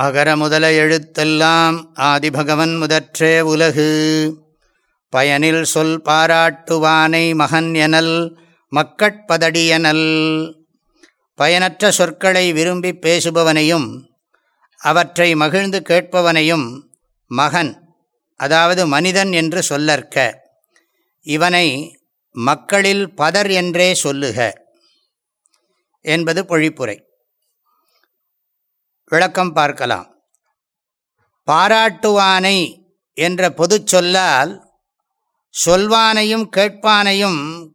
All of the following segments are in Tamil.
அகர முதல எழுத்தெல்லாம் ஆதிபகவன் முதற்றே உலகு. பயனில் சொல் பாராட்டுவானை மகன் எனல் மக்கட்பதடியனல் பயனற்ற சொற்களை விரும்பி பேசுபவனையும் அவற்றை மகிழ்ந்து கேட்பவனையும் மகன் அதாவது மனிதன் என்று சொல்லற்க. இவனை மக்களில் பதர் என்றே சொல்லுக. என்பது பொழிப்புரை. விளக்கம் பார்க்கலாம். பாராட்டுவானை என்ற பொது சொல்லால் சொல்வானையும் கேட்பானையும்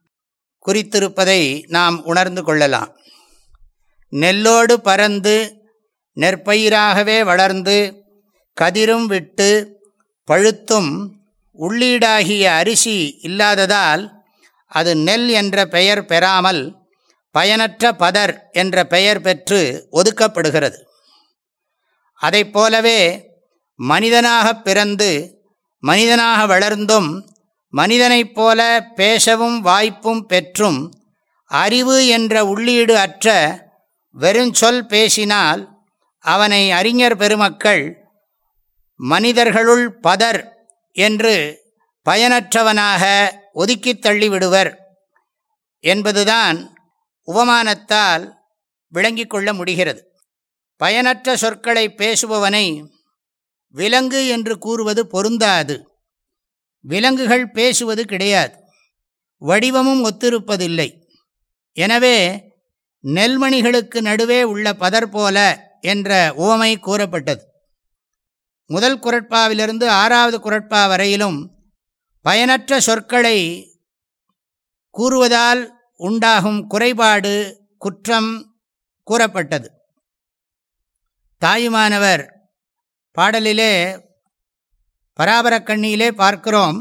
குறித்திருப்பதை நாம் உணர்ந்து கொள்ளலாம். நெல்லோடு பறந்து நெற்பயிராகவே வளர்ந்து கதிரும் விட்டு பழுத்தும் உள்ளீடாகிய அரிசி இல்லாததால் அது நெல் என்ற பெயர் பெறாமல் பயனற்ற பதர் என்ற பெயர் பெற்று ஒதுக்கப்படுகிறது. அதை போலவே மனிதனாக பிறந்து மனிதனாக வளர்ந்தும் மனிதனைப் போல பேசவும் வாய்ப்பும் பெற்றும் அறிவு என்ற உள்ளீடு அற்ற வெறுஞ்சொல் பேசினால் அவனை அறிஞர் பெருமக்கள் மனிதர்களுள் பதர் என்று பயனற்றவனாக ஒதுக்கித் தள்ளிவிடுவர் என்பதுதான் உபமானத்தால் விளங்கிக் கொள்ள முடிகிறது. பயனற்ற சொற்களை பேசுபவனை விலங்கு என்று கூறுவது பொருந்தாது. விலங்குகள் பேசுவது கிடையாது. வடிவமும் ஒத்திருப்பதில்லை. எனவே நெல்மணிகளுக்கு நடுவே உள்ள பதர் போல என்ற உவமை கூறப்பட்டது. முதல் குரட்பாவிலிருந்து ஆறாவது குரட்பா வரையிலும் பயனற்ற சொற்களை கூறுவதால் உண்டாகும் குறைபாடு குற்றம் கூறப்பட்டது. தாயுமானவர் பாடலிலே பராபரக்கண்ணியிலே பார்க்கிறோம்.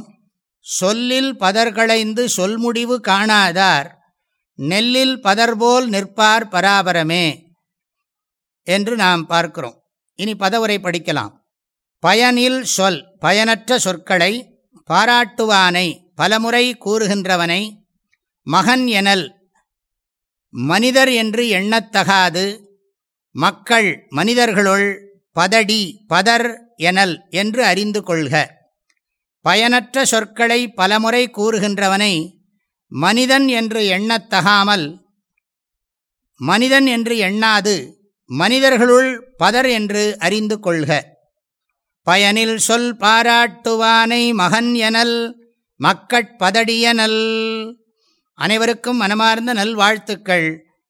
சொல்லில் பதர்களைந்து சொல்முடிவு காணாதார் நெல்லில் பதர்போல் நிற்பார் பராபரமே என்று நாம் பார்க்கிறோம். இனி பதவுரை படிக்கலாம். பயனில் சொல் பயனற்ற சொற்களை பாராட்டுவானை பலமுறை கூறுகின்றவனை மகன் எனல் மனிதர் என்று எண்ணத்தகாது மக்கள் மனிதர்களுள் பதடி பதர் எனல் என்று அறிந்து கொள்க. பயனற்ற சொற்களை பலமுறை கூறுகின்றவனை மனிதன் என்று எண்ணத்தகாமல் மனிதன் என்று எண்ணாது மனிதர்களுள் பதர் என்று அறிந்து கொள்க. பயனில் சொல் பாராட்டுவானை மகன் எனல் மக்கட்பதடியனல் அனைவருக்கும் மனமார்ந்த நல்வாழ்த்துக்கள்.